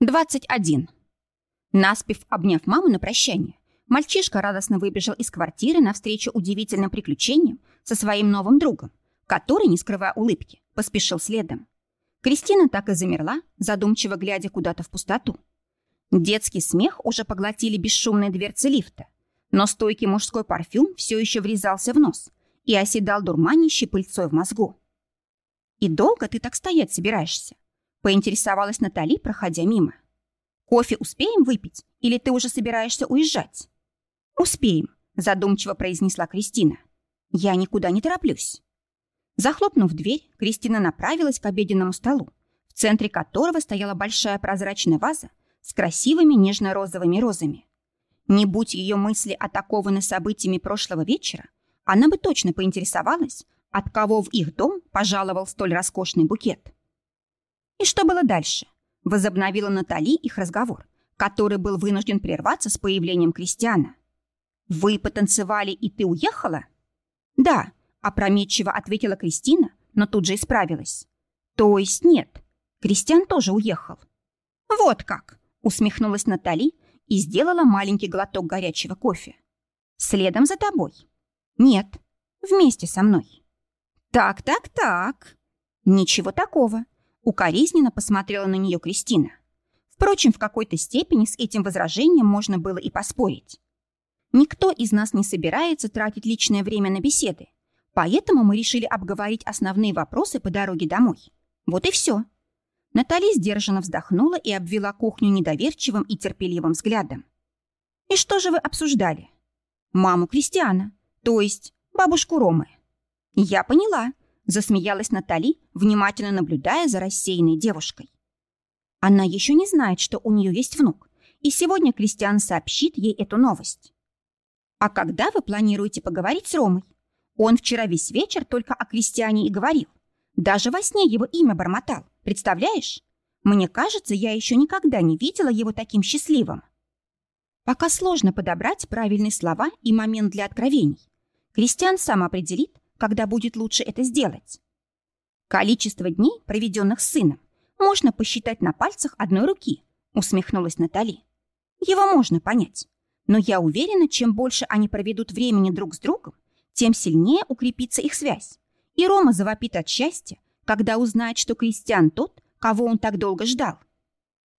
21. Наспев обняв маму на прощание, мальчишка радостно выбежал из квартиры навстречу удивительным приключениям со своим новым другом, который, не скрывая улыбки, поспешил следом. Кристина так и замерла, задумчиво глядя куда-то в пустоту. Детский смех уже поглотили бесшумные дверцы лифта, но стойкий мужской парфюм все еще врезался в нос и оседал дурманящей пыльцой в мозгу. «И долго ты так стоять собираешься?» — поинтересовалась Натали, проходя мимо. «Кофе успеем выпить, или ты уже собираешься уезжать?» «Успеем», — задумчиво произнесла Кристина. «Я никуда не тороплюсь». Захлопнув дверь, Кристина направилась к обеденному столу, в центре которого стояла большая прозрачная ваза с красивыми нежно-розовыми розами. Не будь ее мысли атакованы событиями прошлого вечера, она бы точно поинтересовалась, от кого в их дом пожаловал столь роскошный букет. И что было дальше? Возобновила Натали их разговор, который был вынужден прерваться с появлением Кристиана. «Вы потанцевали, и ты уехала?» «Да», — опрометчиво ответила Кристина, но тут же исправилась. «То есть нет, Кристиан тоже уехал». «Вот как!» — усмехнулась Натали и сделала маленький глоток горячего кофе. «Следом за тобой?» «Нет, вместе со мной». «Так, так, так». «Ничего такого», — укоризненно посмотрела на нее Кристина. Впрочем, в какой-то степени с этим возражением можно было и поспорить. Никто из нас не собирается тратить личное время на беседы, поэтому мы решили обговорить основные вопросы по дороге домой. Вот и все. Натали сдержанно вздохнула и обвела кухню недоверчивым и терпеливым взглядом. «И что же вы обсуждали?» «Маму Кристиана, то есть бабушку Ромы». «Я поняла», — засмеялась Натали, внимательно наблюдая за рассеянной девушкой. Она еще не знает, что у нее есть внук, и сегодня Кристиан сообщит ей эту новость. «А когда вы планируете поговорить с Ромой? Он вчера весь вечер только о Кристиане и говорил. Даже во сне его имя бормотал, представляешь? Мне кажется, я еще никогда не видела его таким счастливым». Пока сложно подобрать правильные слова и момент для откровений. Кристиан сам определит, когда будет лучше это сделать. Количество дней, проведенных с сыном, можно посчитать на пальцах одной руки», — усмехнулась Натали. «Его можно понять. Но я уверена, чем больше они проведут времени друг с другом, тем сильнее укрепится их связь. И Рома завопит от счастья, когда узнает, что Кристиан тот, кого он так долго ждал.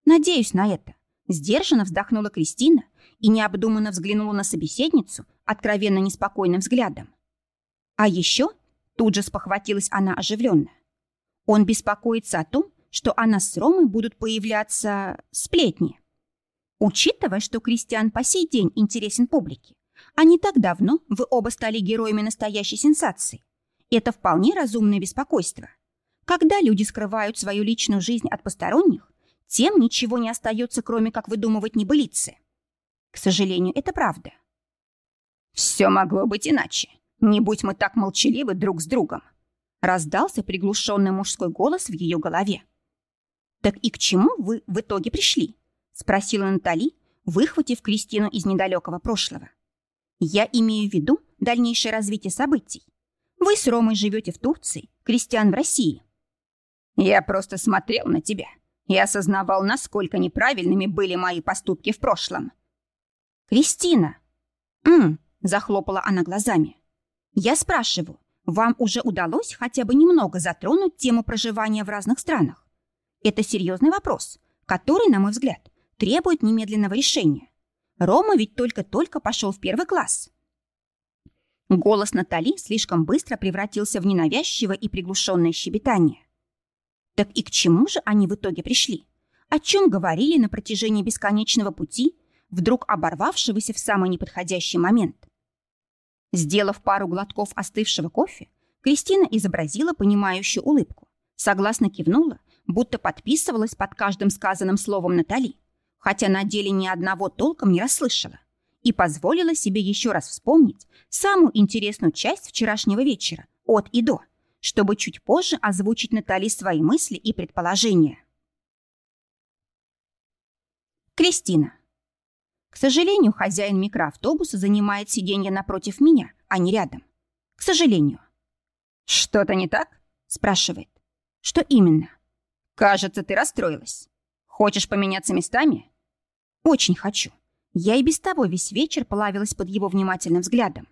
Надеюсь на это. Сдержанно вздохнула Кристина и необдуманно взглянула на собеседницу откровенно неспокойным взглядом. А еще тут же спохватилась она оживленно. Он беспокоится о том, что о нас с Ромой будут появляться сплетни. Учитывая, что Кристиан по сей день интересен публике, а не так давно вы оба стали героями настоящей сенсации, это вполне разумное беспокойство. Когда люди скрывают свою личную жизнь от посторонних, тем ничего не остается, кроме как выдумывать небылицы. К сожалению, это правда. «Все могло быть иначе. Не будь мы так молчаливы друг с другом», раздался приглушенный мужской голос в ее голове. «Так и к чему вы в итоге пришли?» — спросила Натали, выхватив Кристину из недалекого прошлого. «Я имею в виду дальнейшее развитие событий. Вы с Ромой живете в Турции, Кристиан в России». «Я просто смотрел на тебя и осознавал, насколько неправильными были мои поступки в прошлом». «Кристина!» «М-м!» — захлопала она глазами. «Я спрашиваю, вам уже удалось хотя бы немного затронуть тему проживания в разных странах? Это серьезный вопрос, который, на мой взгляд, требует немедленного решения. Рома ведь только-только пошел в первый класс. Голос Натали слишком быстро превратился в ненавязчивое и приглушенное щебетание. Так и к чему же они в итоге пришли? О чем говорили на протяжении бесконечного пути, вдруг оборвавшегося в самый неподходящий момент? Сделав пару глотков остывшего кофе, Кристина изобразила понимающую улыбку, согласно кивнула будто подписывалась под каждым сказанным словом Натали, хотя на деле ни одного толком не расслышала, и позволила себе еще раз вспомнить самую интересную часть вчерашнего вечера от и до, чтобы чуть позже озвучить Натали свои мысли и предположения. Кристина. К сожалению, хозяин микроавтобуса занимает сиденье напротив меня, а не рядом. К сожалению. «Что-то не так?» – спрашивает. «Что именно?» «Кажется, ты расстроилась». Хочешь поменяться местами? Очень хочу. Я и без того весь вечер плавилась под его внимательным взглядом.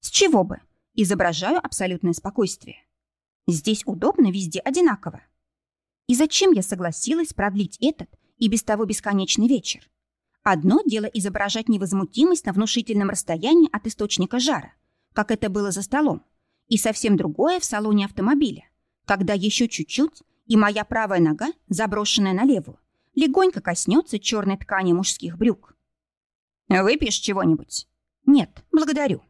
С чего бы? Изображаю абсолютное спокойствие. Здесь удобно, везде одинаково. И зачем я согласилась продлить этот и без того бесконечный вечер? Одно дело изображать невозмутимость на внушительном расстоянии от источника жара, как это было за столом, и совсем другое в салоне автомобиля, когда еще чуть-чуть, и моя правая нога, заброшенная на левую, легонько коснется черной ткани мужских брюк. «Выпьешь чего-нибудь?» «Нет, благодарю».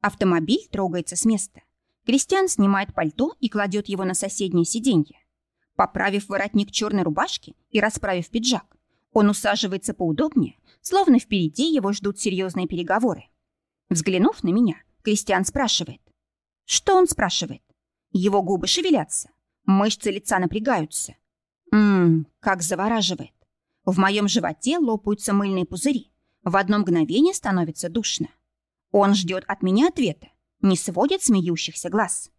Автомобиль трогается с места. Кристиан снимает пальто и кладет его на соседнее сиденье. Поправив воротник черной рубашки и расправив пиджак, он усаживается поудобнее, словно впереди его ждут серьезные переговоры. Взглянув на меня, Кристиан спрашивает. Что он спрашивает? Его губы шевелятся, мышцы лица напрягаются. Ммм, как завораживает. В моем животе лопаются мыльные пузыри. В одно мгновение становится душно. Он ждет от меня ответа, не сводит смеющихся глаз.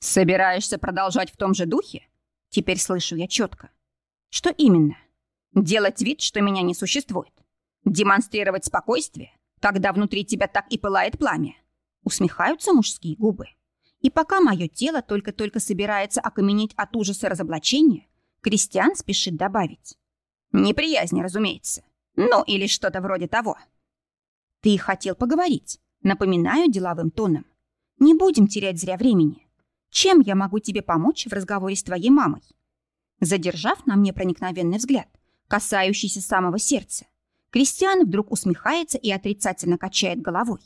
«Собираешься продолжать в том же духе?» Теперь слышу я четко. «Что именно? Делать вид, что меня не существует? Демонстрировать спокойствие, когда внутри тебя так и пылает пламя?» Усмехаются мужские губы. И пока мое тело только-только собирается окаменеть от ужаса разоблачения, Кристиан спешит добавить. «Неприязнь, разумеется. Ну, или что-то вроде того». «Ты хотел поговорить», напоминаю деловым тоном. «Не будем терять зря времени. Чем я могу тебе помочь в разговоре с твоей мамой?» Задержав на мне проникновенный взгляд, касающийся самого сердца, Кристиан вдруг усмехается и отрицательно качает головой.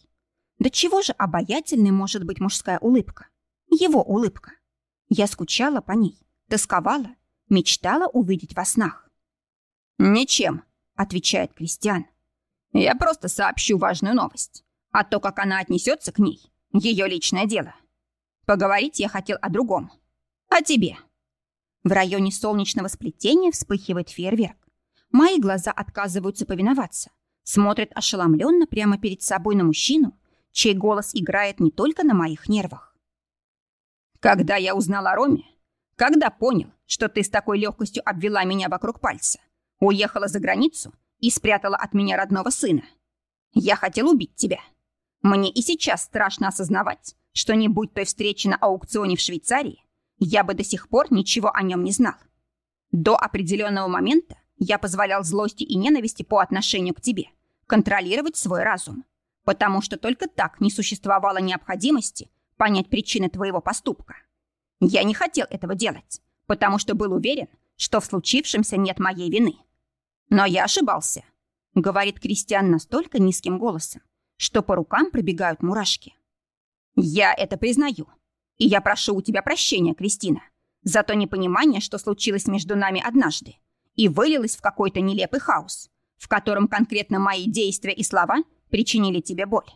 Да чего же обаятельной может быть мужская улыбка? Его улыбка. Я скучала по ней, тосковала, мечтала увидеть во снах. «Ничем», — отвечает Кристиан. «Я просто сообщу важную новость. А то, как она отнесется к ней, ее личное дело. Поговорить я хотел о другом. О тебе». В районе солнечного сплетения вспыхивает фейерверк. Мои глаза отказываются повиноваться, смотрят ошеломленно прямо перед собой на мужчину, чей голос играет не только на моих нервах. Когда я узнал о Роме, когда понял, что ты с такой легкостью обвела меня вокруг пальца, уехала за границу и спрятала от меня родного сына, я хотел убить тебя. Мне и сейчас страшно осознавать, что не будь той встречи на аукционе в Швейцарии, я бы до сих пор ничего о нем не знал. До определенного момента я позволял злости и ненависти по отношению к тебе контролировать свой разум потому что только так не существовало необходимости понять причины твоего поступка. Я не хотел этого делать, потому что был уверен, что в случившемся нет моей вины. Но я ошибался, говорит Кристиан настолько низким голосом, что по рукам пробегают мурашки. Я это признаю, и я прошу у тебя прощения, Кристина, за то непонимание, что случилось между нами однажды, и вылилось в какой-то нелепый хаос, в котором конкретно мои действия и слова причинили тебе боль.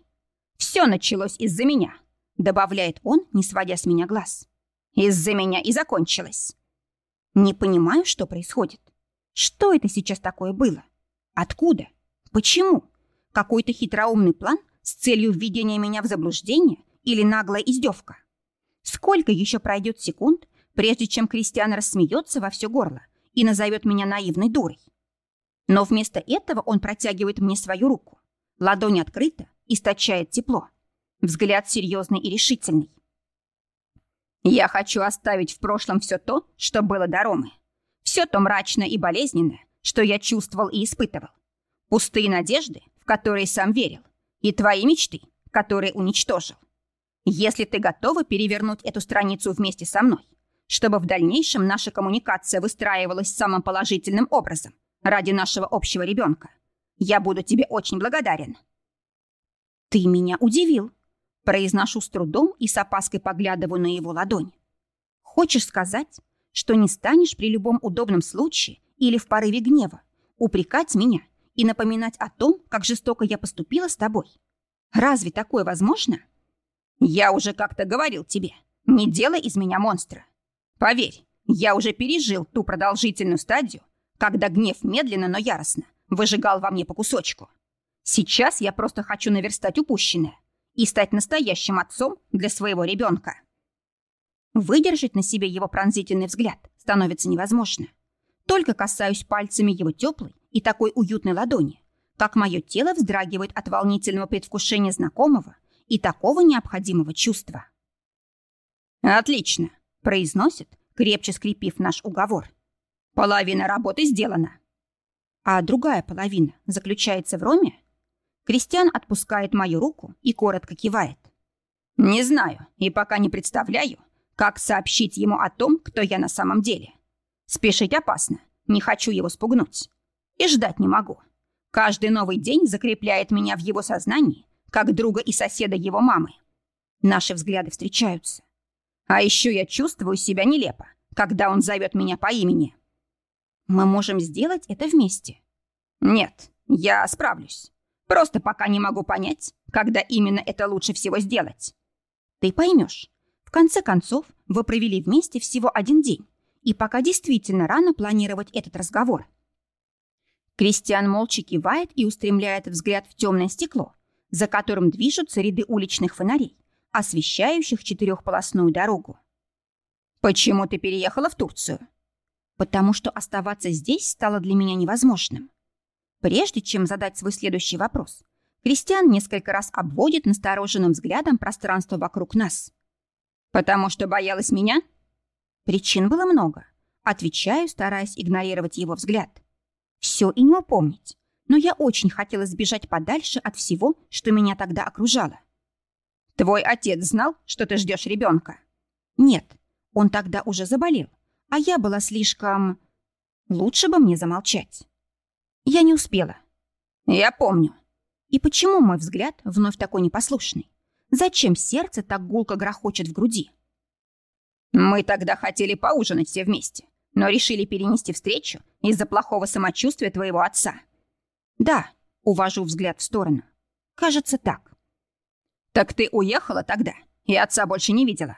Все началось из-за меня, добавляет он, не сводя с меня глаз. Из-за меня и закончилось. Не понимаю, что происходит. Что это сейчас такое было? Откуда? Почему? Какой-то хитроумный план с целью введения меня в заблуждение или наглая издевка? Сколько еще пройдет секунд, прежде чем Кристиан рассмеется во все горло и назовет меня наивной дурой? Но вместо этого он протягивает мне свою руку. Ладонь открыта, источает тепло. Взгляд серьезный и решительный. Я хочу оставить в прошлом все то, что было до Ромы. Все то мрачное и болезненное, что я чувствовал и испытывал. Пустые надежды, в которые сам верил. И твои мечты, которые уничтожил. Если ты готова перевернуть эту страницу вместе со мной, чтобы в дальнейшем наша коммуникация выстраивалась самым положительным образом ради нашего общего ребенка, я буду тебе очень благодарен». «Ты меня удивил», — произношу с трудом и с опаской поглядываю на его ладонь. «Хочешь сказать, что не станешь при любом удобном случае или в порыве гнева упрекать меня и напоминать о том, как жестоко я поступила с тобой? Разве такое возможно?» «Я уже как-то говорил тебе, не делай из меня монстра. Поверь, я уже пережил ту продолжительную стадию, когда гнев медленно, но яростно выжигал во мне по кусочку. Сейчас я просто хочу наверстать упущенное и стать настоящим отцом для своего ребенка. Выдержать на себе его пронзительный взгляд становится невозможно. Только касаюсь пальцами его теплой и такой уютной ладони, как мое тело вздрагивает от волнительного предвкушения знакомого и такого необходимого чувства. «Отлично», — произносит, крепче скрепив наш уговор. «Половина работы сделана». А другая половина заключается в роме? Кристиан отпускает мою руку и коротко кивает. «Не знаю и пока не представляю, как сообщить ему о том, кто я на самом деле. Спешить опасно, не хочу его спугнуть. И ждать не могу. Каждый новый день закрепляет меня в его сознании, как друга и соседа его мамы. Наши взгляды встречаются. А еще я чувствую себя нелепо, когда он зовет меня по имени. Мы можем сделать это вместе. Нет, я справлюсь. Просто пока не могу понять, когда именно это лучше всего сделать. Ты поймешь. В конце концов, вы провели вместе всего один день, и пока действительно рано планировать этот разговор. Кристиан молча кивает и устремляет взгляд в темное стекло, за которым движутся ряды уличных фонарей, освещающих четырехполосную дорогу. «Почему ты переехала в Турцию?» «Потому что оставаться здесь стало для меня невозможным». Прежде чем задать свой следующий вопрос, Кристиан несколько раз обводит настороженным взглядом пространство вокруг нас. «Потому что боялась меня?» Причин было много. Отвечаю, стараясь игнорировать его взгляд. Все и не упомнить. Но я очень хотела сбежать подальше от всего, что меня тогда окружало. «Твой отец знал, что ты ждешь ребенка?» «Нет, он тогда уже заболел, а я была слишком... Лучше бы мне замолчать». Я не успела. «Я помню», и почему мой взгляд вновь такой непослушный? Зачем сердце так гулко грохочет в груди? Мы тогда хотели поужинать все вместе, но решили перенести встречу из-за плохого самочувствия твоего отца. Да, увожу взгляд в сторону. Кажется, так. Так ты уехала тогда и отца больше не видела?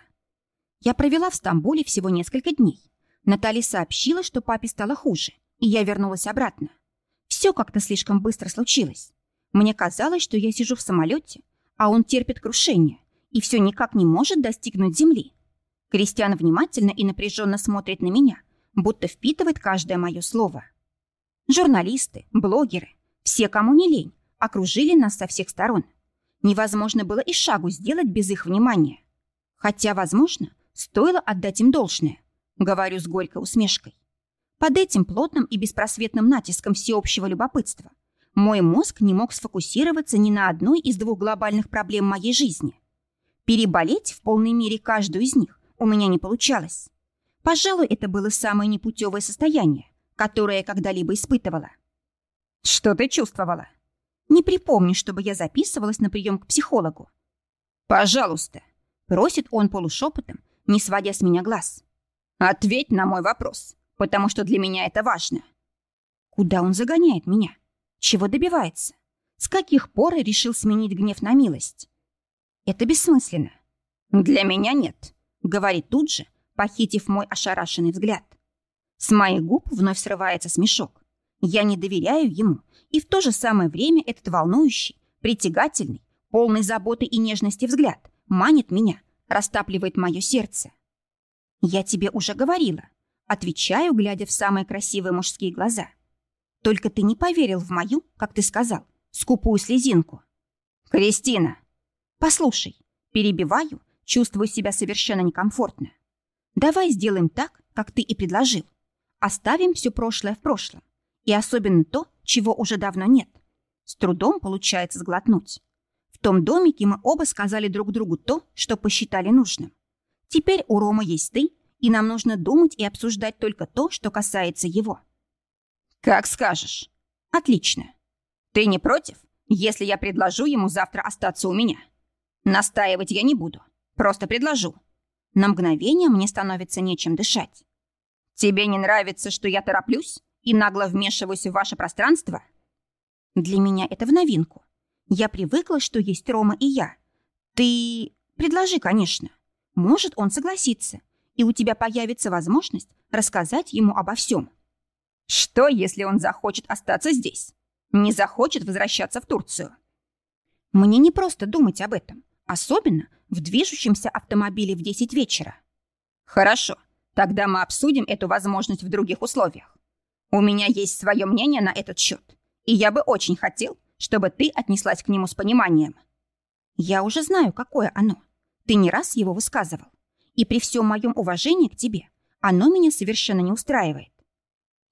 Я провела в Стамбуле всего несколько дней. Натали сообщила, что папе стало хуже, и я вернулась обратно. Все как-то слишком быстро случилось. Мне казалось, что я сижу в самолете, а он терпит крушение и все никак не может достигнуть земли. Кристиан внимательно и напряженно смотрит на меня, будто впитывает каждое мое слово. Журналисты, блогеры, все, кому не лень, окружили нас со всех сторон. Невозможно было и шагу сделать без их внимания. Хотя, возможно, стоило отдать им должное, говорю с горькой усмешкой. Под этим плотным и беспросветным натиском всеобщего любопытства мой мозг не мог сфокусироваться ни на одной из двух глобальных проблем моей жизни. Переболеть в полной мере каждую из них у меня не получалось. Пожалуй, это было самое непутевое состояние, которое я когда-либо испытывала. Что ты чувствовала? Не припомню, чтобы я записывалась на прием к психологу. Пожалуйста, просит он полушепотом, не сводя с меня глаз. Ответь на мой вопрос, потому что для меня это важно. Куда он загоняет меня? Чего добивается? С каких пор решил сменить гнев на милость? Это бессмысленно. Для меня нет, говорит тут же, похитив мой ошарашенный взгляд. С моих губ вновь срывается смешок. Я не доверяю ему, и в то же самое время этот волнующий, притягательный, полный заботы и нежности взгляд манит меня, растапливает мое сердце. Я тебе уже говорила, отвечаю, глядя в самые красивые мужские глаза. Только ты не поверил в мою, как ты сказал, скупую слезинку. Кристина! Послушай, перебиваю, чувствую себя совершенно некомфортно. Давай сделаем так, как ты и предложил. Оставим все прошлое в прошлом. И особенно то, чего уже давно нет. С трудом получается сглотнуть. В том домике мы оба сказали друг другу то, что посчитали нужным. Теперь у Рома есть ты, и нам нужно думать и обсуждать только то, что касается его. «Как скажешь». «Отлично. Ты не против, если я предложу ему завтра остаться у меня? Настаивать я не буду, просто предложу. На мгновение мне становится нечем дышать. Тебе не нравится, что я тороплюсь и нагло вмешиваюсь в ваше пространство? Для меня это в новинку. Я привыкла, что есть Рома и я. Ты предложи, конечно. Может, он согласится, и у тебя появится возможность рассказать ему обо всем. Что, если он захочет остаться здесь? Не захочет возвращаться в Турцию? Мне не просто думать об этом, особенно в движущемся автомобиле в 10 вечера. Хорошо, тогда мы обсудим эту возможность в других условиях. У меня есть свое мнение на этот счет, и я бы очень хотел, чтобы ты отнеслась к нему с пониманием. Я уже знаю, какое оно. Ты не раз его высказывал. И при всем моем уважении к тебе оно меня совершенно не устраивает.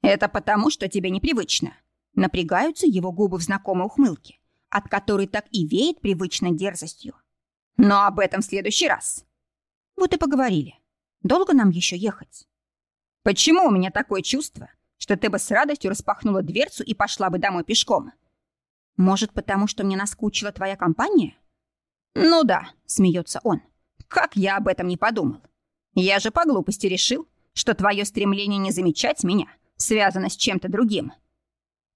Это потому, что тебе непривычно. Напрягаются его губы в знакомой ухмылке, от которой так и веет привычной дерзостью. Но об этом в следующий раз. Вот и поговорили. Долго нам еще ехать? Почему у меня такое чувство, что ты бы с радостью распахнула дверцу и пошла бы домой пешком? Может, потому что мне наскучила твоя компания? Ну да, смеется он. Как я об этом не подумал. Я же по глупости решил, что твое стремление не замечать меня связано с чем-то другим.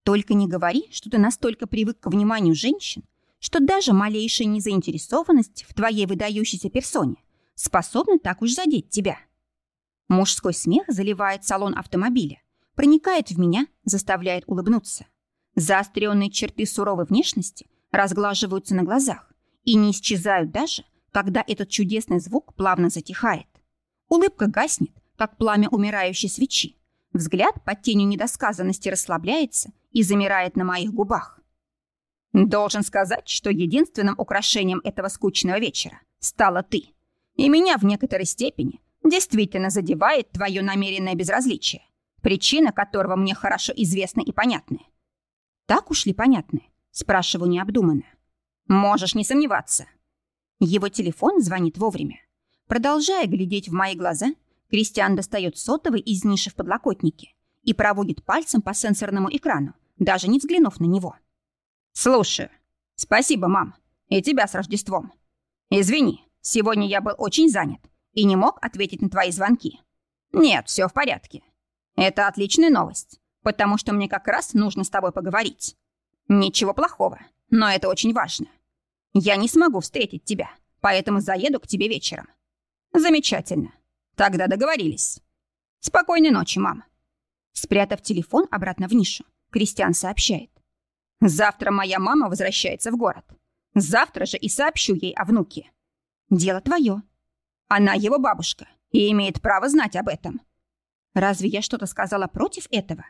Только не говори, что ты настолько привык к вниманию женщин, что даже малейшая незаинтересованность в твоей выдающейся персоне способна так уж задеть тебя. Мужской смех заливает салон автомобиля, проникает в меня, заставляет улыбнуться. Заостренные черты суровой внешности разглаживаются на глазах и не исчезают даже, когда этот чудесный звук плавно затихает. Улыбка гаснет, как пламя умирающей свечи. Взгляд под тенью недосказанности расслабляется и замирает на моих губах. Должен сказать, что единственным украшением этого скучного вечера стала ты. И меня в некоторой степени действительно задевает твое намеренное безразличие, причина которого мне хорошо известна и понятна. Так уж ли понятны? Спрашиваю необдуманно. Можешь не сомневаться. Его телефон звонит вовремя. Продолжая глядеть в мои глаза, Кристиан достает сотовый из ниши в подлокотнике и проводит пальцем по сенсорному экрану, даже не взглянув на него. «Слушаю. Спасибо, мам. И тебя с Рождеством. Извини, сегодня я был очень занят и не мог ответить на твои звонки. Нет, все в порядке. Это отличная новость, потому что мне как раз нужно с тобой поговорить. Ничего плохого, но это очень важно. Я не смогу встретить тебя, поэтому заеду к тебе вечером. Замечательно. Тогда договорились. Спокойной ночи, мам. Спрятав телефон обратно в нишу, Кристиан сообщает. Завтра моя мама возвращается в город. Завтра же и сообщу ей о внуке. Дело твое. Она его бабушка и имеет право знать об этом. Разве я что-то сказала против этого?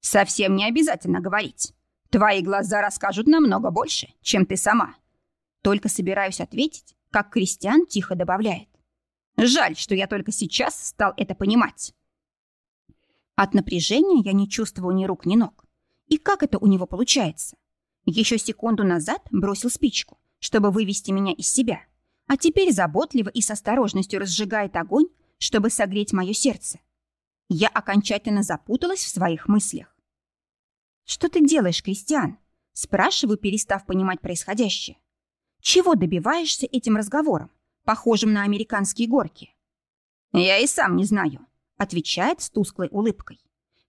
Совсем не обязательно говорить. Твои глаза расскажут намного больше, чем ты сама. Только собираюсь ответить, как Кристиан тихо добавляет. Жаль, что я только сейчас стал это понимать. От напряжения я не чувствую ни рук, ни ног. И как это у него получается? Еще секунду назад бросил спичку, чтобы вывести меня из себя, а теперь заботливо и с осторожностью разжигает огонь, чтобы согреть мое сердце. Я окончательно запуталась в своих мыслях. «Что ты делаешь, Кристиан?» Спрашиваю, перестав понимать происходящее. «Чего добиваешься этим разговором, похожим на американские горки?» «Я и сам не знаю», — отвечает с тусклой улыбкой.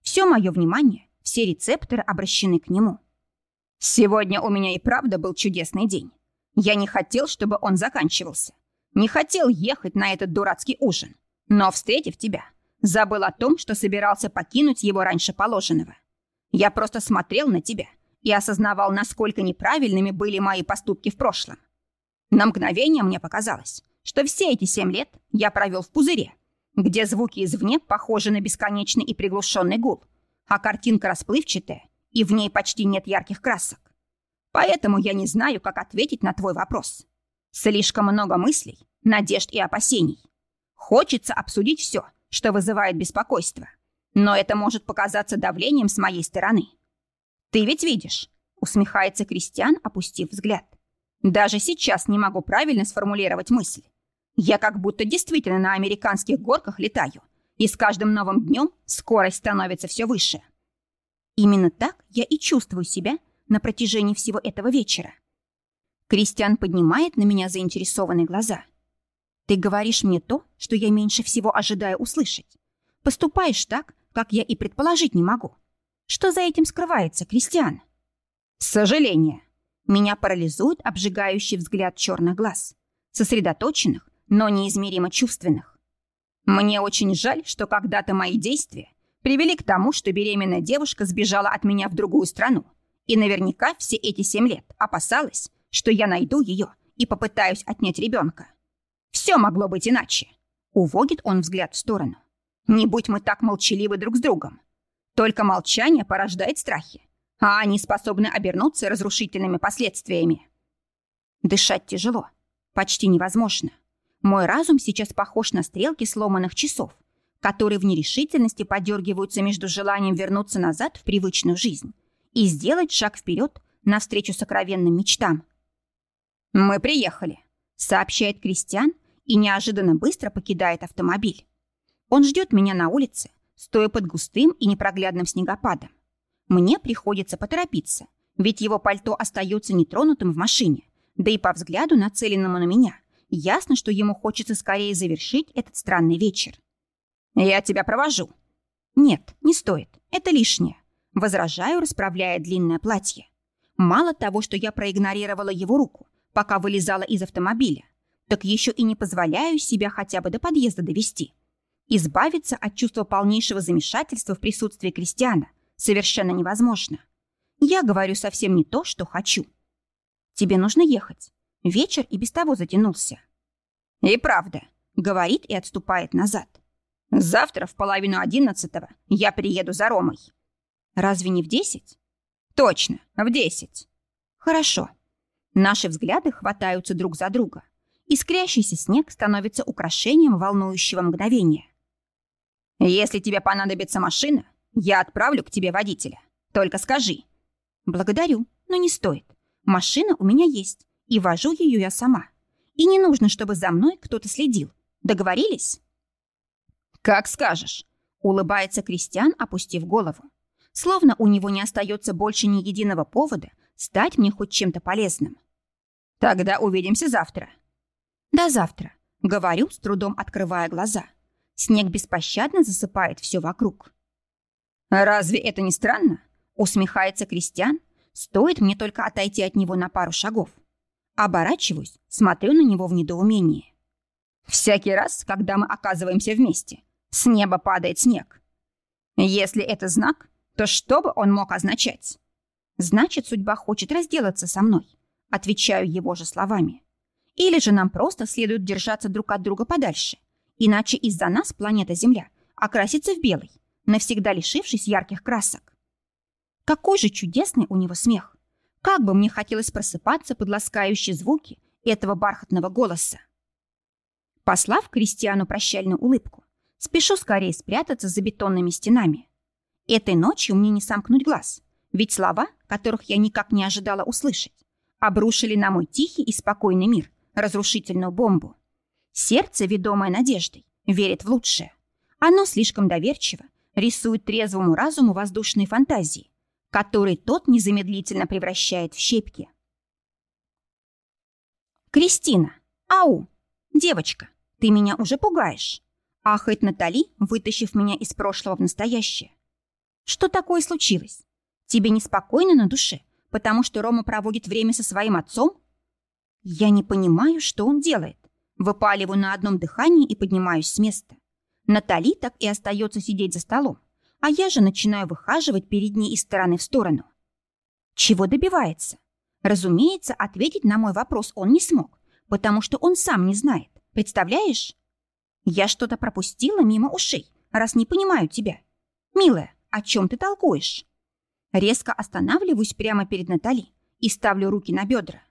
«Все мое внимание все рецепторы обращены к нему. Сегодня у меня и правда был чудесный день. Я не хотел, чтобы он заканчивался. Не хотел ехать на этот дурацкий ужин. Но, встретив тебя, забыл о том, что собирался покинуть его раньше положенного. Я просто смотрел на тебя и осознавал, насколько неправильными были мои поступки в прошлом. На мгновение мне показалось, что все эти семь лет я провел в пузыре, где звуки извне похожи на бесконечный и приглушенный гул, а картинка расплывчатая, и в ней почти нет ярких красок. Поэтому я не знаю, как ответить на твой вопрос. Слишком много мыслей, надежд и опасений. Хочется обсудить все, что вызывает беспокойство. Но это может показаться давлением с моей стороны. Ты ведь видишь, усмехается Кристиан, опустив взгляд. Даже сейчас не могу правильно сформулировать мысль. Я как будто действительно на американских горках летаю, и с каждым новым днем скорость становится все выше. Именно так я и чувствую себя на протяжении всего этого вечера. Кристиан поднимает на меня заинтересованные глаза. Ты говоришь мне то, что я меньше всего ожидаю услышать. Поступаешь так, как я и предположить не могу. Что за этим скрывается, Кристиан? Сожаление. Меня парализует обжигающий взгляд черных глаз, сосредоточенных, но неизмеримо чувственных. Мне очень жаль, что когда-то мои действия привели к тому, что беременная девушка сбежала от меня в другую страну. И наверняка все эти семь лет опасалась, что я найду ее и попытаюсь отнять ребенка. Все могло быть иначе. Уводит он взгляд в сторону. Не будь мы так молчаливы друг с другом. Только молчание порождает страхи, а они способны обернуться разрушительными последствиями. Дышать тяжело, почти невозможно. Мой разум сейчас похож на стрелки сломанных часов, которые в нерешительности подергиваются между желанием вернуться назад в привычную жизнь и сделать шаг вперед навстречу сокровенным мечтам. «Мы приехали», — сообщает Кристиан и неожиданно быстро покидает автомобиль. Он ждет меня на улице, стоя под густым и непроглядным снегопадом. Мне приходится поторопиться, ведь его пальто остается нетронутым в машине, да и по взгляду, нацеленному на меня, ясно, что ему хочется скорее завершить этот странный вечер. «Я тебя провожу». «Нет, не стоит. Это лишнее». Возражаю, расправляя длинное платье. Мало того, что я проигнорировала его руку, пока вылезала из автомобиля, так еще и не позволяю себя хотя бы до подъезда довести. Избавиться от чувства полнейшего замешательства в присутствии крестьяна совершенно невозможно. Я говорю совсем не то, что хочу. Тебе нужно ехать. Вечер и без того затянулся. И правда, говорит и отступает назад. Завтра в половину одиннадцатого я приеду за Ромой. Разве не в десять? Точно, в десять. Хорошо. Наши взгляды хватаются друг за друга. Искрящийся снег становится украшением волнующего мгновения. Если тебе понадобится машина, я отправлю к тебе водителя. Только скажи. Благодарю, но не стоит. Машина у меня есть, и вожу ее я сама. И не нужно, чтобы за мной кто-то следил. Договорились? «Как скажешь», — улыбается Кристиан, опустив голову. Словно у него не остается больше ни единого повода стать мне хоть чем-то полезным. «Тогда увидимся завтра». «До завтра», — говорю, с трудом открывая глаза. Снег беспощадно засыпает все вокруг. «Разве это не странно?» — усмехается Кристиан. Стоит мне только отойти от него на пару шагов. Оборачиваюсь, смотрю на него в недоумении. «Всякий раз, когда мы оказываемся вместе, с неба падает снег. Если это знак, то что бы он мог означать? Значит, судьба хочет разделаться со мной. Отвечаю его же словами. Или же нам просто следует держаться друг от друга подальше. Иначе из-за нас планета Земля окрасится в белый, навсегда лишившись ярких красок. Какой же чудесный у него смех! Как бы мне хотелось просыпаться под ласкающие звуки этого бархатного голоса. Послав Кристиану прощальную улыбку, Спешу скорее спрятаться за бетонными стенами. Этой ночью мне не сомкнуть глаз, ведь слова, которых я никак не ожидала услышать, обрушили на мой тихий и спокойный мир разрушительную бомбу. Сердце, ведомое надеждой, верит в лучшее. Оно слишком доверчиво, рисует трезвому разуму воздушные фантазии, которые тот незамедлительно превращает в щепки. «Кристина! Ау! Девочка, ты меня уже пугаешь!» Ахает Натали, вытащив меня из прошлого в настоящее. Что такое случилось? Тебе неспокойно на душе, потому что Рома проводит время со своим отцом? Я не понимаю, что он делает. Выпаливаю на одном дыхании и поднимаюсь с места. Натали так и остается сидеть за столом, а я же начинаю выхаживать перед ней из стороны в сторону. Чего добивается? Разумеется, ответить на мой вопрос он не смог, потому что он сам не знает. Представляешь? Я что-то пропустила мимо ушей, раз не понимаю тебя. Милая, о чем ты толкуешь? Резко останавливаюсь прямо перед Натали и ставлю руки на бедра.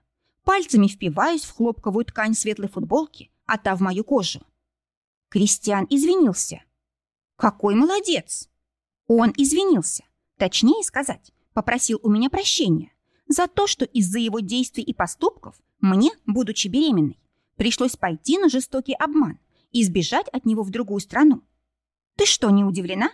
Пальцами впиваюсь в хлопковую ткань светлой футболки, а та в мою кожу. Кристиан извинился. Какой молодец! Он извинился. Точнее сказать, попросил у меня прощения за то, что из-за его действий и поступков мне, будучи беременной, пришлось пойти на жестокий обман и сбежать от него в другую страну. Ты что, не удивлена?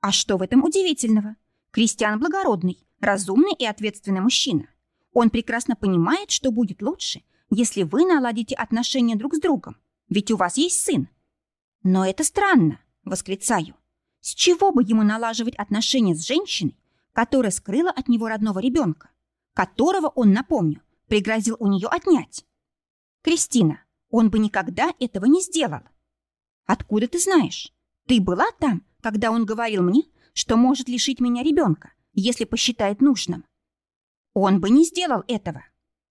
А что в этом удивительного? Кристиан благородный, разумный и ответственный мужчина. Он прекрасно понимает, что будет лучше, если вы наладите отношения друг с другом, ведь у вас есть сын. Но это странно, восклицаю. С чего бы ему налаживать отношения с женщиной, которая скрыла от него родного ребенка, которого он, напомню, пригрозил у нее отнять? Кристина, он бы никогда этого не сделал. Откуда ты знаешь? Ты была там, когда он говорил мне, что может лишить меня ребенка, если посчитает нужным? Он бы не сделал этого.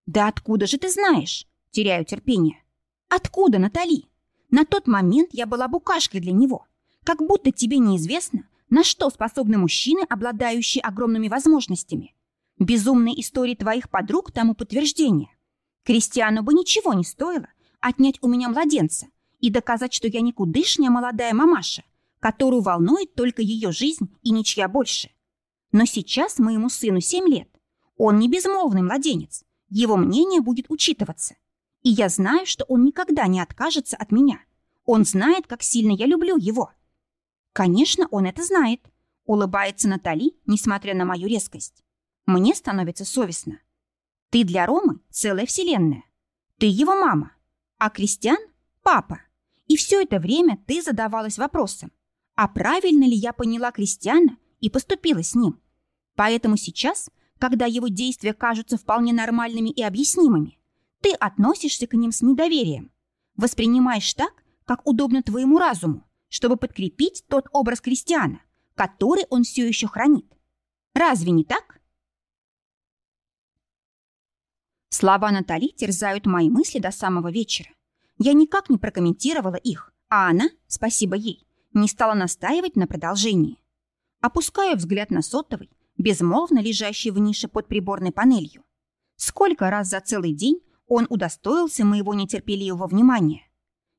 Да откуда же ты знаешь? Теряю терпение. Откуда, Натали? На тот момент я была букашкой для него. Как будто тебе неизвестно, на что способны мужчины, обладающие огромными возможностями. Безумные истории твоих подруг тому подтверждение. Кристиану бы ничего не стоило отнять у меня младенца и доказать, что я никудышняя молодая мамаша, которую волнует только ее жизнь и ничья больше. Но сейчас моему сыну 7 лет. Он не безмолвный младенец. Его мнение будет учитываться. И я знаю, что он никогда не откажется от меня. Он знает, как сильно я люблю его. Конечно, он это знает. Улыбается Натали, несмотря на мою резкость. Мне становится совестно. Ты для Ромы целая вселенная. Ты его мама, а Кристиан — папа. И все это время ты задавалась вопросом, а правильно ли я поняла Кристиана и поступила с ним. Поэтому сейчас, когда его действия кажутся вполне нормальными и объяснимыми, ты относишься к ним с недоверием. Воспринимаешь так, как удобно твоему разуму, чтобы подкрепить тот образ Кристиана, который он все еще хранит. Разве не так? Слова Натали терзают мои мысли до самого вечера. Я никак не прокомментировала их, а она, спасибо ей, не стала настаивать на продолжении. Опускаю взгляд на сотовый, безмолвно лежащий в нише под приборной панелью. Сколько раз за целый день он удостоился моего нетерпеливого внимания.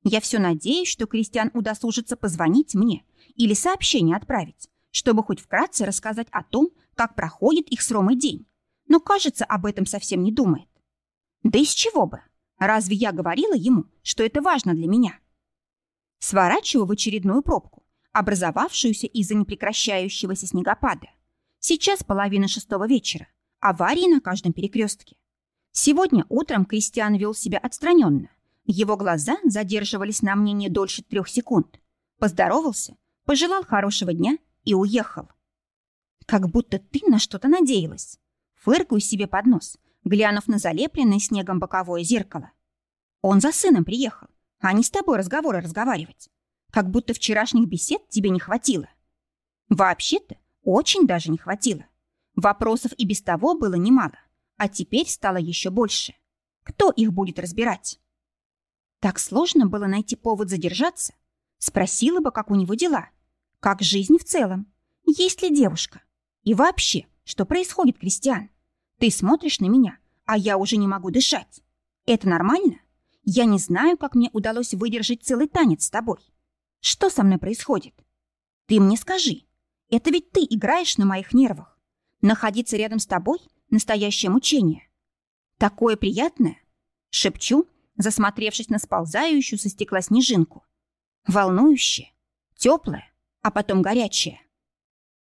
Я все надеюсь, что Кристиан удосужится позвонить мне или сообщение отправить, чтобы хоть вкратце рассказать о том, как проходит их с Ромой день. Но, кажется, об этом совсем не думает. Да из чего бы? Разве я говорила ему, что это важно для меня? Сворачиваю в очередную пробку, образовавшуюся из-за непрекращающегося снегопада. Сейчас половина шестого вечера. Аварии на каждом перекрестке. Сегодня утром Кристиан вел себя отстраненно. Его глаза задерживались на мне не дольше трех секунд. Поздоровался, пожелал хорошего дня и уехал. Как будто ты на что-то надеялась. Фыркаю себе под нос, глянув на залепленное снегом боковое зеркало. Он за сыном приехал, а не с тобой разговоры разговаривать. Как будто вчерашних бесед тебе не хватило. Вообще-то, очень даже не хватило. Вопросов и без того было немало а теперь стало еще больше. Кто их будет разбирать? Так сложно было найти повод задержаться. Спросила бы, как у него дела. Как жизнь в целом. Есть ли девушка? И вообще, что происходит, Кристиан? Ты смотришь на меня, а я уже не могу дышать. Это нормально? Я не знаю, как мне удалось выдержать целый танец с тобой. Что со мной происходит? Ты мне скажи. Это ведь ты играешь на моих нервах. Находиться рядом с тобой настоящее мучение. Такое приятное, шепчу, засмотревшись на сползающую со стекла снежинку. Волнующее, теплое, а потом горячее.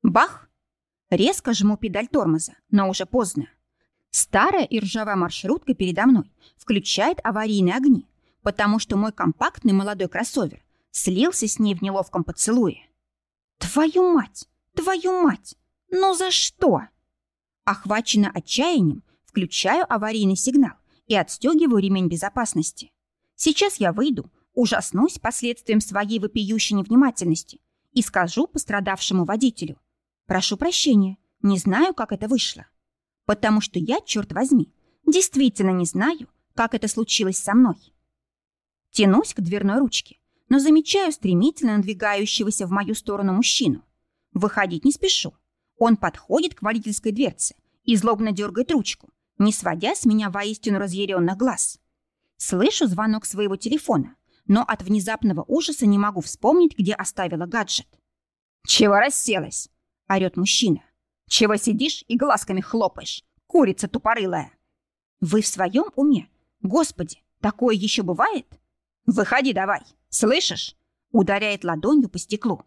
Бах! Резко жму педаль тормоза, но уже поздно. Старая и ржавая маршрутка передо мной включает аварийные огни, потому что мой компактный молодой кроссовер слился с ней в неловком поцелуе. Твою мать! Твою мать! Ну за что? Охвачена отчаянием, включаю аварийный сигнал и отстегиваю ремень безопасности. Сейчас я выйду, ужаснусь последствиям своей вопиющей невнимательности и скажу пострадавшему водителю. Прошу прощения, не знаю, как это вышло. Потому что я, черт возьми, действительно не знаю, как это случилось со мной. Тянусь к дверной ручке, но замечаю стремительно надвигающегося в мою сторону мужчину. Выходить не спешу. Он подходит к водительской дверце и злобно дергает ручку, не сводя с меня воистину разъяренных глаз. Слышу звонок своего телефона, но от внезапного ужаса не могу вспомнить, где оставила гаджет. «Чего расселась?» — орёт мужчина. «Чего сидишь и глазками хлопаешь? Курица тупорылая!» «Вы в своем уме? Господи, такое еще бывает?» «Выходи давай, слышишь?» Ударяет ладонью по стеклу.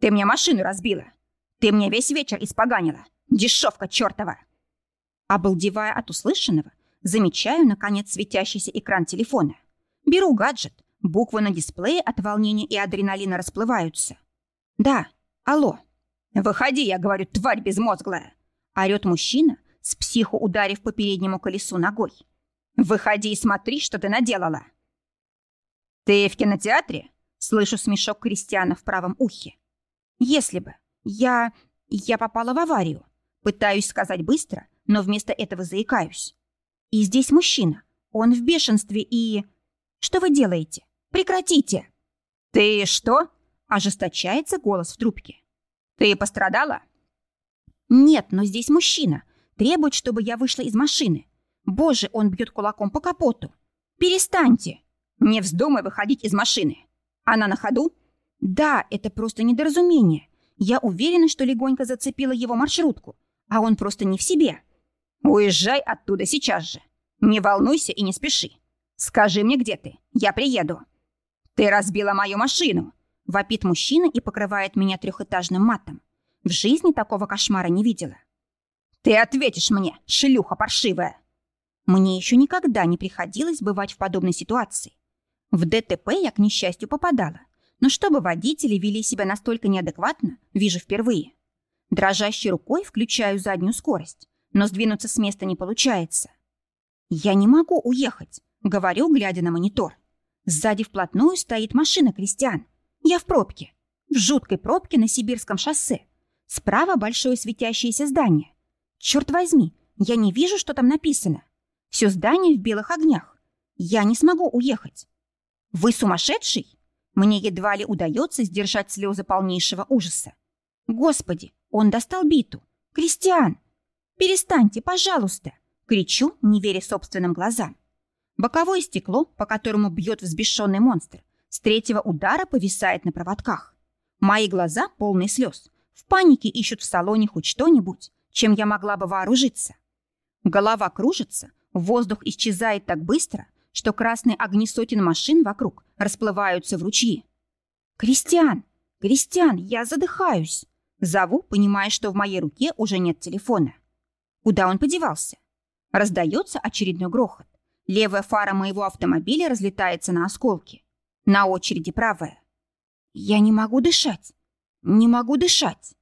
«Ты мне машину разбила. Ты мне весь вечер испоганила. Дешевка чертова!» Обалдевая от услышанного, замечаю, наконец, светящийся экран телефона. Беру гаджет. Буквы на дисплее от волнения и адреналина расплываются. «Да, алло». «Выходи, я говорю, тварь безмозглая!» Орет мужчина, с психу ударив по переднему колесу ногой. «Выходи и смотри, что ты наделала!» «Ты в кинотеатре?» Слышу смешок Кристиана в правом ухе. «Если бы. Я... я попала в аварию. Пытаюсь сказать быстро, но вместо этого заикаюсь. И здесь мужчина. Он в бешенстве и... Что вы делаете? Прекратите! Ты что? Ожесточается голос в трубке. Ты пострадала? Нет, но здесь мужчина. Требует, чтобы я вышла из машины. Боже, он бьет кулаком по капоту. Перестаньте. Не вздумай выходить из машины. Она на ходу? Да, это просто недоразумение. Я уверена, что легонько зацепила его маршрутку, а он просто не в себе. Уезжай оттуда сейчас же. Не волнуйся и не спеши. Скажи мне, где ты. Я приеду. Ты разбила мою машину. Вопит мужчина и покрывает меня трехэтажным матом. В жизни такого кошмара не видела. Ты ответишь мне, шлюха паршивая. Мне еще никогда не приходилось бывать в подобной ситуации. В ДТП я, к несчастью, попадала. Но чтобы водители вели себя настолько неадекватно, вижу впервые. Дрожащей рукой включаю заднюю скорость, но сдвинуться с места не получается. «Я не могу уехать», — говорю, глядя на монитор. Сзади вплотную стоит машина Кристиан. Я в пробке. В жуткой пробке на Сибирском шоссе. Справа большое светящееся здание. Черт возьми, я не вижу, что там написано. Все здание в белых огнях. Я не смогу уехать. Вы сумасшедший? Мне едва ли удается сдержать слезы полнейшего ужаса. Господи, он достал биту. Кристиан! Перестаньте, пожалуйста! Кричу, не веря собственным глазам. Боковое стекло, по которому бьет взбешенный монстр, с третьего удара повисает на проводках. Мои глаза, полные слез, в панике ищут в салоне хоть что-нибудь, чем я могла бы вооружиться. Голова кружится, воздух исчезает так быстро, что красные огни сотен машин вокруг расплываются в ручьи. «Кристиан! Кристиан, я задыхаюсь!» Зову, понимая, что в моей руке уже нет телефона. Куда он подевался? Раздается очередной грохот. Левая фара моего автомобиля разлетается на осколки. На очереди правая. Я не могу дышать. Не могу дышать.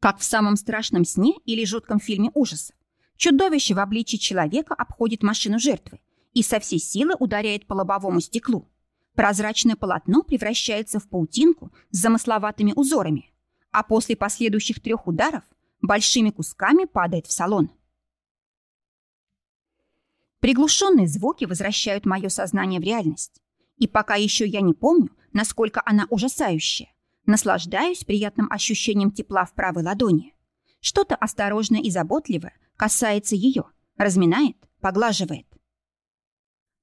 Как в самом страшном сне или жутком фильме ужасов. Чудовище в обличии человека обходит машину жертвы и со всей силы ударяет по лобовому стеклу. Прозрачное полотно превращается в паутинку с замысловатыми узорами, а после последующих трех ударов большими кусками падает в салон. Приглушенные звуки возвращают мое сознание в реальность. И пока еще я не помню, насколько она ужасающая, наслаждаюсь приятным ощущением тепла в правой ладони. Что-то осторожное и заботливое касается ее, разминает, поглаживает.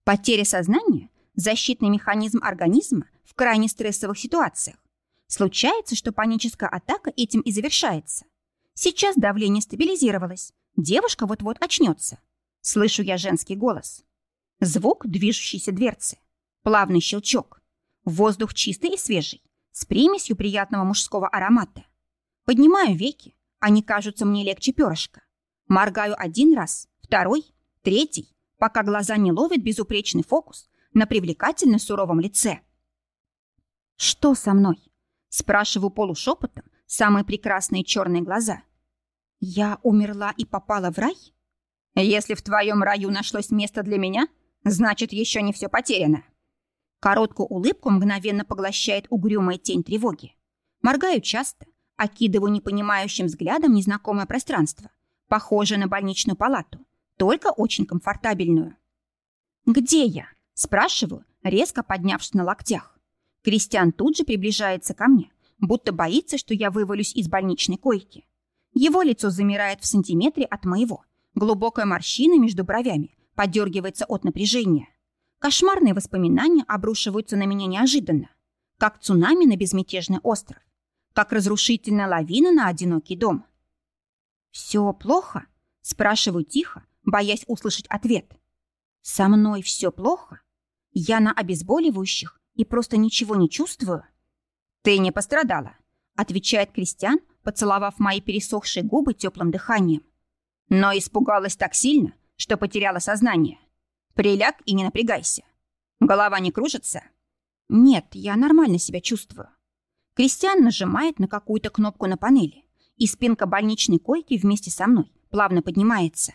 Потеря сознания – защитный механизм организма в крайне стрессовых ситуациях. Случается, что паническая атака этим и завершается. Сейчас давление стабилизировалось, девушка вот-вот очнется. Слышу я женский голос. Звук движущейся дверцы. Плавный щелчок. Воздух чистый и свежий, с примесью приятного мужского аромата. Поднимаю веки, они кажутся мне легче перышка. Моргаю один раз, второй, третий, пока глаза не ловят безупречный фокус на привлекательно суровом лице. «Что со мной?» — спрашиваю полушепотом самые прекрасные черные глаза. «Я умерла и попала в рай?» «Если в твоем раю нашлось место для меня, значит, еще не все потеряно». Короткую улыбку мгновенно поглощает угрюмая тень тревоги. Моргаю часто, окидываю непонимающим взглядом незнакомое пространство, похожее на больничную палату, только очень комфортабельную. «Где я?» – спрашиваю, резко поднявшись на локтях. Кристиан тут же приближается ко мне, будто боится, что я вывалюсь из больничной койки. Его лицо замирает в сантиметре от моего. Глубокая морщина между бровями подергивается от напряжения. Кошмарные воспоминания обрушиваются на меня неожиданно, как цунами на безмятежный остров, как разрушительная лавина на одинокий дом. «Все плохо?» – спрашиваю тихо, боясь услышать ответ. «Со мной все плохо? Я на обезболивающих и просто ничего не чувствую?» «Ты не пострадала», – отвечает Кристиан, поцеловав мои пересохшие губы теплым дыханием. «Но испугалась так сильно, что потеряла сознание. Приляг и не напрягайся. Голова не кружится?» «Нет, я нормально себя чувствую». Кристиан нажимает на какую-то кнопку на панели, и спинка больничной койки вместе со мной плавно поднимается.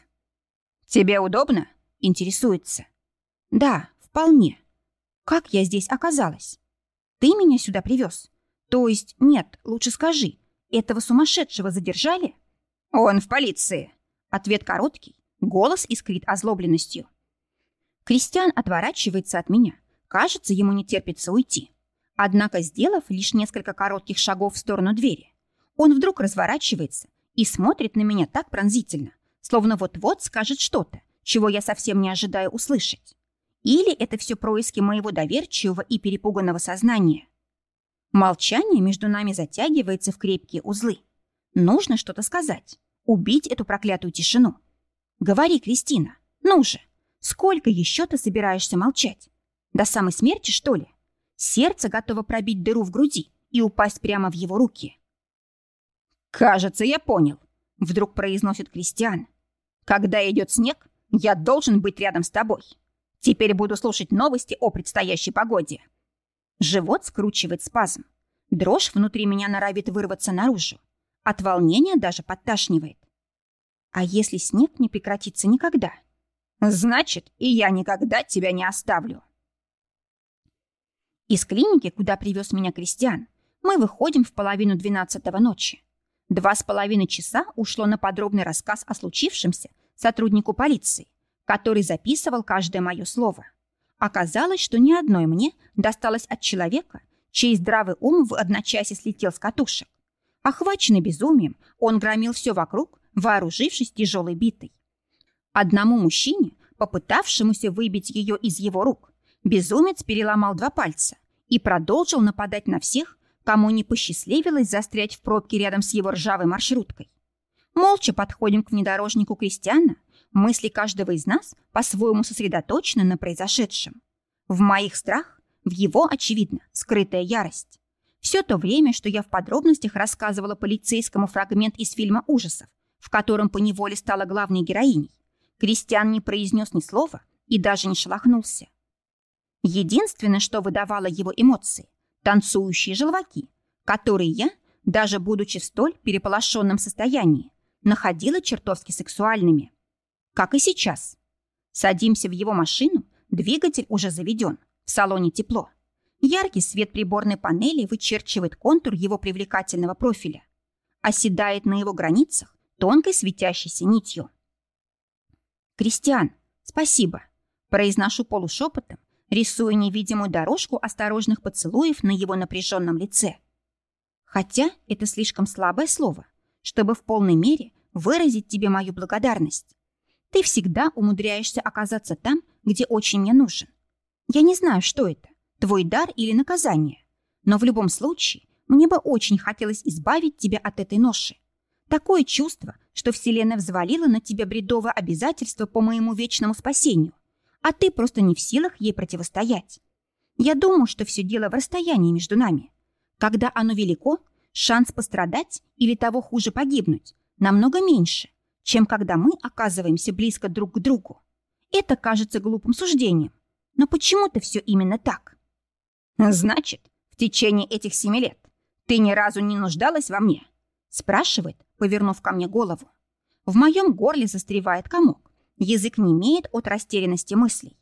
«Тебе удобно?» — интересуется. «Да, вполне. Как я здесь оказалась? Ты меня сюда привез? То есть, нет, лучше скажи, этого сумасшедшего задержали?» «Он в полиции!» Ответ короткий, голос искрит озлобленностью. Кристиан отворачивается от меня. Кажется, ему не терпится уйти. Однако, сделав лишь несколько коротких шагов в сторону двери, Он вдруг разворачивается и смотрит на меня так пронзительно, словно вот-вот скажет что-то, чего я совсем не ожидаю услышать. Или это все происки моего доверчивого и перепуганного сознания. Молчание между нами затягивается в крепкие узлы. Нужно что-то сказать, убить эту проклятую тишину. Говори, Кристина, ну же, сколько еще ты собираешься молчать? До самой смерти, что ли? Сердце готово пробить дыру в груди и упасть прямо в его руки. «Кажется, я понял», — вдруг произносит Кристиан. «Когда идет снег, я должен быть рядом с тобой. Теперь буду слушать новости о предстоящей погоде». Живот скручивает спазм. Дрожь внутри меня норовит вырваться наружу. От волнения даже подташнивает. А если снег не прекратится никогда? Значит, и я никогда тебя не оставлю. Из клиники, куда привез меня Кристиан, мы выходим в половину двенадцатого ночи. Два с половиной часа ушло на подробный рассказ о случившемся сотруднику полиции, который записывал каждое мое слово. Оказалось, что ни одной мне досталось от человека, чей здравый ум в одночасье слетел с катушек. Охваченный безумием, он громил все вокруг, вооружившись тяжелой битой. Одному мужчине, попытавшемуся выбить ее из его рук, безумец переломал два пальца и продолжил нападать на всех, кому не посчастливилось застрять в пробке рядом с его ржавой маршруткой. Молча подходим к внедорожнику Кристиана, мысли каждого из нас по-своему сосредоточены на произошедшем. В моих страх, в его, очевидно, скрытая ярость. Все то время, что я в подробностях рассказывала полицейскому фрагмент из фильма ужасов, в котором поневоле стала главной героиней, Кристиан не произнес ни слова и даже не шелохнулся. Единственное, что выдавало его эмоции, танцующие желваки, которые я, даже будучи в столь переполошенном состоянии, находила чертовски сексуальными. Как и сейчас. Садимся в его машину, двигатель уже заведен, в салоне тепло. Яркий свет приборной панели вычерчивает контур его привлекательного профиля. Оседает на его границах тонкой светящейся нитью. «Кристиан, спасибо!» Произношу полушепотом, рисуя невидимую дорожку осторожных поцелуев на его напряженном лице. Хотя это слишком слабое слово, чтобы в полной мере выразить тебе мою благодарность. Ты всегда умудряешься оказаться там, где очень мне нужен. Я не знаю, что это, твой дар или наказание, но в любом случае мне бы очень хотелось избавить тебя от этой ноши. Такое чувство, что Вселенная взвалила на тебя бредовое обязательство по моему вечному спасению, а ты просто не в силах ей противостоять. Я думаю, что все дело в расстоянии между нами. Когда оно велико, шанс пострадать или того хуже погибнуть намного меньше, чем когда мы оказываемся близко друг к другу. Это кажется глупым суждением, но почему-то все именно так. Значит, в течение этих семи лет ты ни разу не нуждалась во мне? Спрашивает, повернув ко мне голову. В моем горле застревает комок. Язык не имеет от растерянности мыслей.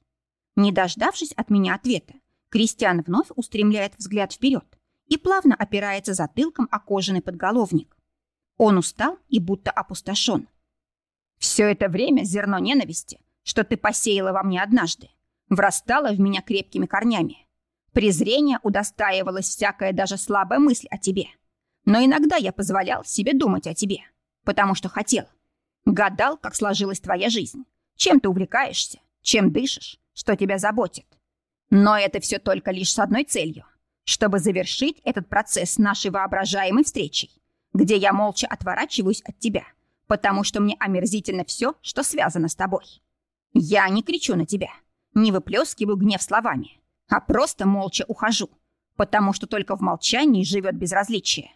Не дождавшись от меня ответа, Кристиан вновь устремляет взгляд вперед и плавно опирается затылком о кожаный подголовник. Он устал и будто опустошен. «Все это время зерно ненависти, что ты посеяла во мне однажды, врастало в меня крепкими корнями. Презрение удостаивалось всякая даже слабая мысль о тебе. Но иногда я позволял себе думать о тебе, потому что хотел. Гадал, как сложилась твоя жизнь. Чем ты увлекаешься? Чем дышишь? Что тебя заботит? Но это все только лишь с одной целью. Чтобы завершить этот процесс нашей воображаемой встречей, где я молча отворачиваюсь от тебя, потому что мне омерзительно все, что связано с тобой. Я не кричу на тебя, не выплескиваю гнев словами, а просто молча ухожу, потому что только в молчании живет безразличие.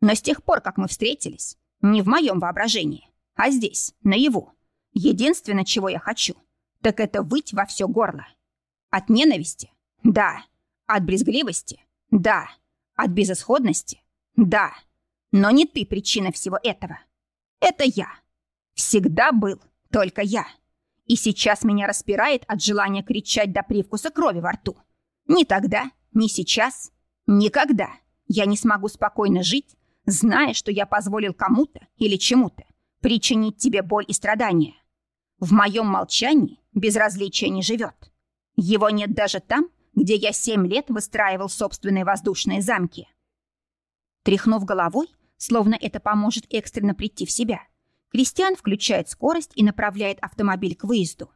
Но с тех пор, как мы встретились, не в моем воображении, а здесь, наяву, единственное, чего я хочу, так это выть во все горло. От ненависти? Да. От брезгливости? Да. От безысходности? Да. Но не ты причина всего этого. Это я. Всегда был только я. И сейчас меня распирает от желания кричать до привкуса крови во рту. Ни тогда, ни сейчас, никогда я не смогу спокойно жить, зная, что я позволил кому-то или чему-то причинить тебе боль и страдания. В моем молчании безразличие не живет. Его нет даже там, где я семь лет выстраивал собственные воздушные замки. Тряхнув головой, словно это поможет экстренно прийти в себя. Кристиан включает скорость и направляет автомобиль к выезду.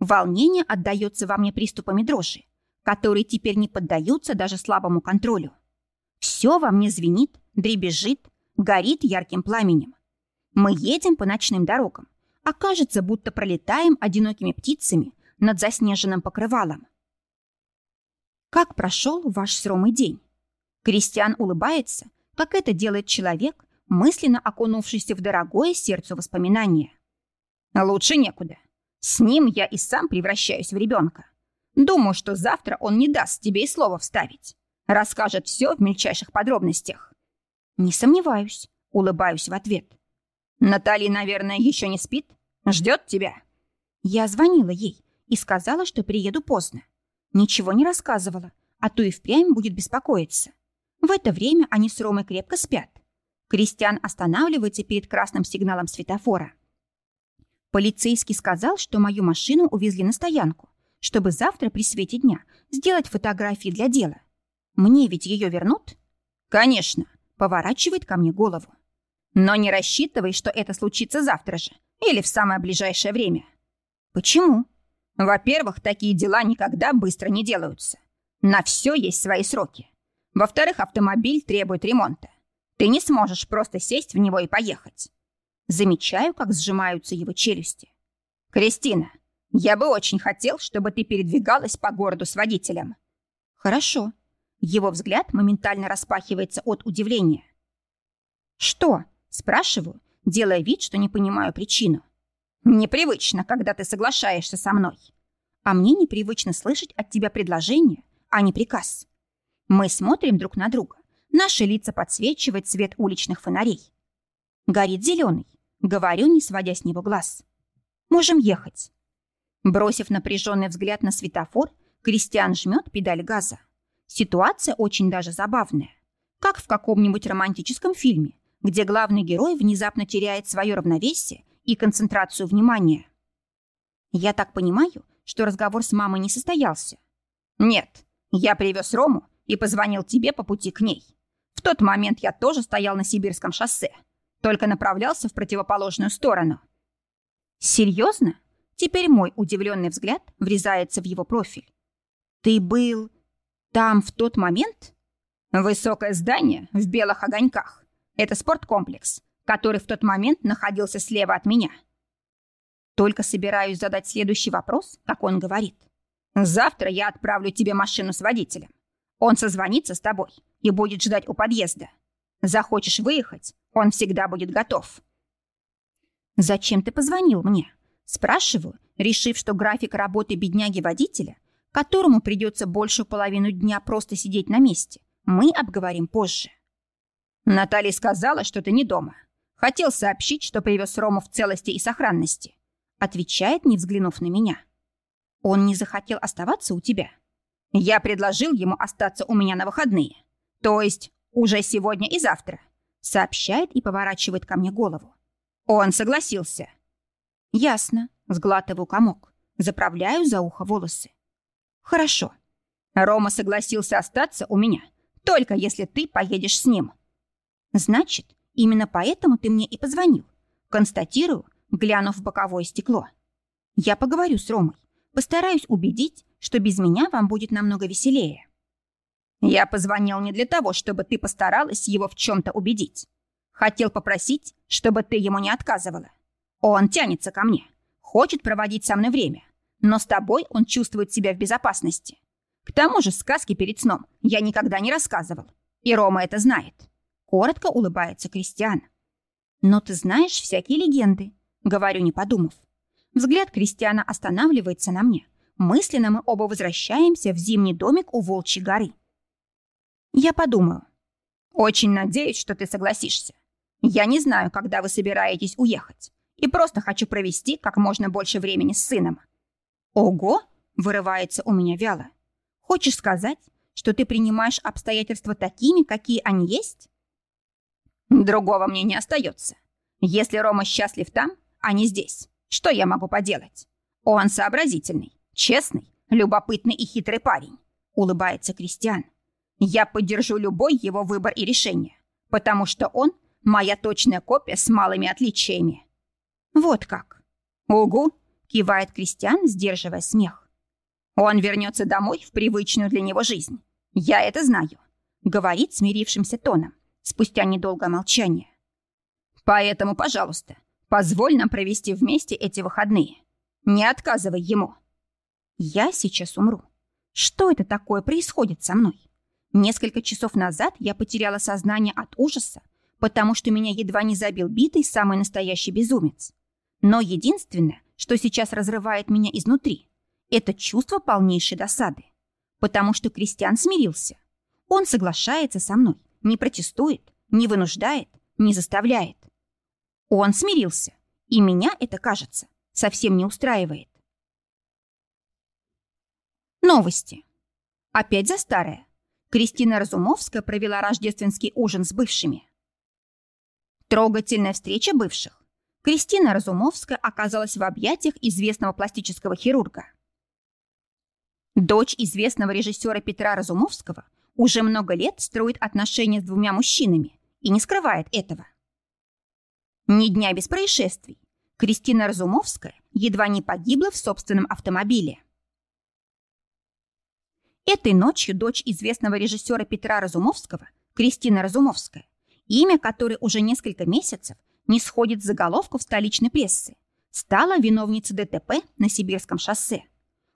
Волнение отдается во мне приступами дрожи, которые теперь не поддаются даже слабому контролю. Все во мне звенит, дребезжит, горит ярким пламенем. Мы едем по ночным дорогам, а кажется, будто пролетаем одинокими птицами над заснеженным покрывалом. Как прошел ваш с день? Кристиан улыбается, как это делает человек, мысленно окунувшийся в дорогое сердцу воспоминание. Лучше некуда. С ним я и сам превращаюсь в ребенка. Думаю, что завтра он не даст тебе и слова вставить. Расскажет все в мельчайших подробностях. Не сомневаюсь, улыбаюсь в ответ. Натали, наверное, еще не спит? Ждет тебя? Я звонила ей и сказала, что приеду поздно. Ничего не рассказывала, а то и впрямь будет беспокоиться. В это время они с Ромой крепко спят. Кристиан останавливается перед красным сигналом светофора. Полицейский сказал, что мою машину увезли на стоянку, чтобы завтра при свете дня сделать фотографии для дела. Мне ведь ее вернут? Конечно, поворачивает ко мне голову. Но не рассчитывай, что это случится завтра же или в самое ближайшее время. Почему? Во-первых, такие дела никогда быстро не делаются. На все есть свои сроки. Во-вторых, автомобиль требует ремонта. Ты не сможешь просто сесть в него и поехать. Замечаю, как сжимаются его челюсти. Кристина, я бы очень хотел, чтобы ты передвигалась по городу с водителем. Хорошо. Его взгляд моментально распахивается от удивления. Что? Спрашиваю, делая вид, что не понимаю причину. Непривычно, когда ты соглашаешься со мной. А мне непривычно слышать от тебя предложение, а не приказ. Мы смотрим друг на друга. Наши лица подсвечивает свет уличных фонарей. Горит зеленый. Говорю, не сводя с него глаз. Можем ехать. Бросив напряженный взгляд на светофор, Кристиан жмет педаль газа. Ситуация очень даже забавная. Как в каком-нибудь романтическом фильме, где главный герой внезапно теряет свое равновесие и концентрацию внимания. Я так понимаю, что разговор с мамой не состоялся. Нет, я привез Рому и позвонил тебе по пути к ней. В тот момент я тоже стоял на Сибирском шоссе, только направлялся в противоположную сторону. Серьезно? Теперь мой удивленный взгляд врезается в его профиль. Ты был там в тот момент? Высокое здание в белых огоньках. Это спорткомплекс, который в тот момент находился слева от меня. Только собираюсь задать следующий вопрос, как он говорит. Завтра я отправлю тебе машину с водителем. Он созвонится с тобой и будет ждать у подъезда. Захочешь выехать, он всегда будет готов. «Зачем ты позвонил мне?» Спрашиваю, решив, что график работы бедняги-водителя, которому придется большую половину дня просто сидеть на месте, мы обговорим позже. Наталья сказала, что ты не дома. Хотел сообщить, что привез Рому в целости и сохранности. Отвечает, не взглянув на меня. Он не захотел оставаться у тебя? Я предложил ему остаться у меня на выходные. То есть уже сегодня и завтра. Сообщает и поворачивает ко мне голову. Он согласился. Ясно. Сглатываю комок. Заправляю за ухо волосы. Хорошо. Рома согласился остаться у меня, только если ты поедешь с ним. Значит, именно поэтому ты мне и позвонил. Констатирую, глянув в боковое стекло. Я поговорю с Ромой. Постараюсь убедить, что без меня вам будет намного веселее. Я позвонил не для того, чтобы ты постаралась его в чем-то убедить. Хотел попросить, чтобы ты ему не отказывала. Он тянется ко мне, хочет проводить со мной время, но с тобой он чувствует себя в безопасности. К тому же сказки перед сном я никогда не рассказывал, и Рома это знает. Коротко улыбается Кристиан. Но ты знаешь всякие легенды, говорю, не подумав. Взгляд Кристиана останавливается на мне. Мысленно мы оба возвращаемся в зимний домик у Волчьей горы. Я подумаю. Очень надеюсь, что ты согласишься. Я не знаю, когда вы собираетесь уехать. И просто хочу провести как можно больше времени с сыном. Ого! Вырывается у меня вяло. Хочешь сказать, что ты принимаешь обстоятельства такими, какие они есть? Другого мне не остается. Если Рома счастлив там, а не здесь, что я могу поделать? Он сообразительный, честный, любопытный и хитрый парень. Улыбается Кристиан. Я поддержу любой его выбор и решение, потому что он моя точная копия с малыми отличиями. Вот как. Угу, кивает Кристиан, сдерживая смех. Он вернется домой в привычную для него жизнь. Я это знаю, говорит смирившимся тоном, спустя недолгое молчание. Поэтому, пожалуйста, позволь нам провести вместе эти выходные. Не отказывай ему. Я сейчас умру. Что это такое происходит со мной? Несколько часов назад я потеряла сознание от ужаса, потому что меня едва не забил битый самый настоящий безумец. Но единственное, что сейчас разрывает меня изнутри, это чувство полнейшей досады. Потому что Кристиан смирился. Он соглашается со мной, не протестует, не вынуждает, не заставляет. Он смирился, и меня это, кажется, совсем не устраивает. Новости. Опять за старое. Кристина Разумовская провела рождественский ужин с бывшими. Трогательная встреча бывших. Кристина Разумовская оказалась в объятиях известного пластического хирурга. Дочь известного режиссера Петра Разумовского уже много лет строит отношения с двумя мужчинами и не скрывает этого. Ни дня без происшествий. Кристина Разумовская едва не погибла в собственном автомобиле. Этой ночью дочь известного режиссера Петра Разумовского, Кристина Разумовская, имя которой уже несколько месяцев не сходит с заголовков столичной прессы, стала виновницей ДТП на Сибирском шоссе.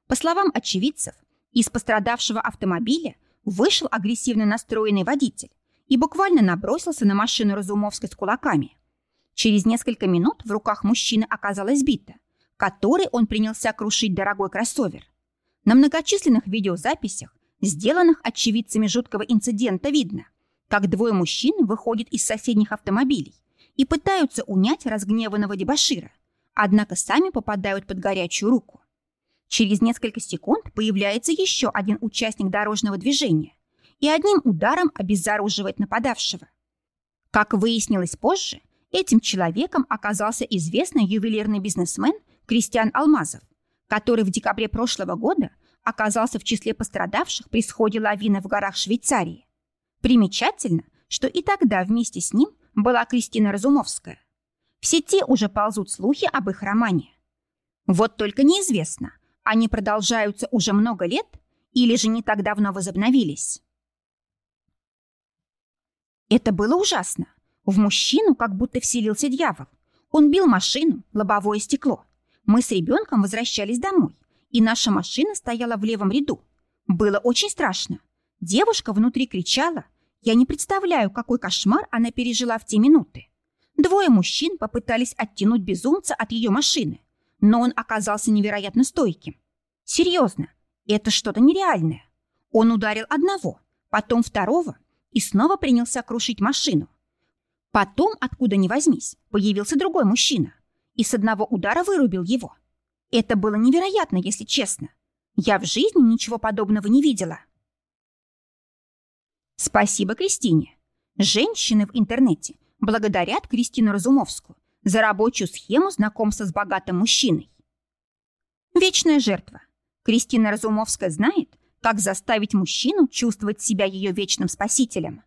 По словам очевидцев, из пострадавшего автомобиля вышел агрессивно настроенный водитель и буквально набросился на машину Разумовской с кулаками. Через несколько минут в руках мужчины оказалась бита, которой он принялся крушить дорогой кроссовер. На многочисленных видеозаписях, сделанных очевидцами жуткого инцидента, видно, как двое мужчин выходят из соседних автомобилей и пытаются унять разгневанного дебашира, однако сами попадают под горячую руку. Через несколько секунд появляется еще один участник дорожного движения и одним ударом обезоруживает нападавшего. Как выяснилось позже, этим человеком оказался известный ювелирный бизнесмен Кристиан Алмазов, который в декабре прошлого года оказался в числе пострадавших при сходе лавины в горах Швейцарии. Примечательно, что и тогда вместе с ним была Кристина Разумовская. В сети уже ползут слухи об их романе. Вот только неизвестно, они продолжаются уже много лет или же не так давно возобновились. Это было ужасно. В мужчину как будто вселился дьявол. Он бил машину, лобовое стекло. Мы с ребенком возвращались домой, и наша машина стояла в левом ряду. Было очень страшно. Девушка внутри кричала. Я не представляю, какой кошмар она пережила в те минуты. Двое мужчин попытались оттянуть безумца от ее машины, но он оказался невероятно стойким. Серьезно, это что-то нереальное. Он ударил одного, потом второго и снова принялся крушить машину. Потом, откуда ни возьмись, появился другой мужчина и с одного удара вырубил его. Это было невероятно, если честно. Я в жизни ничего подобного не видела. Спасибо Кристине. Женщины в интернете благодарят Кристину Разумовскую за рабочую схему знакомства с богатым мужчиной. Вечная жертва. Кристина Разумовская знает, как заставить мужчину чувствовать себя ее вечным спасителем.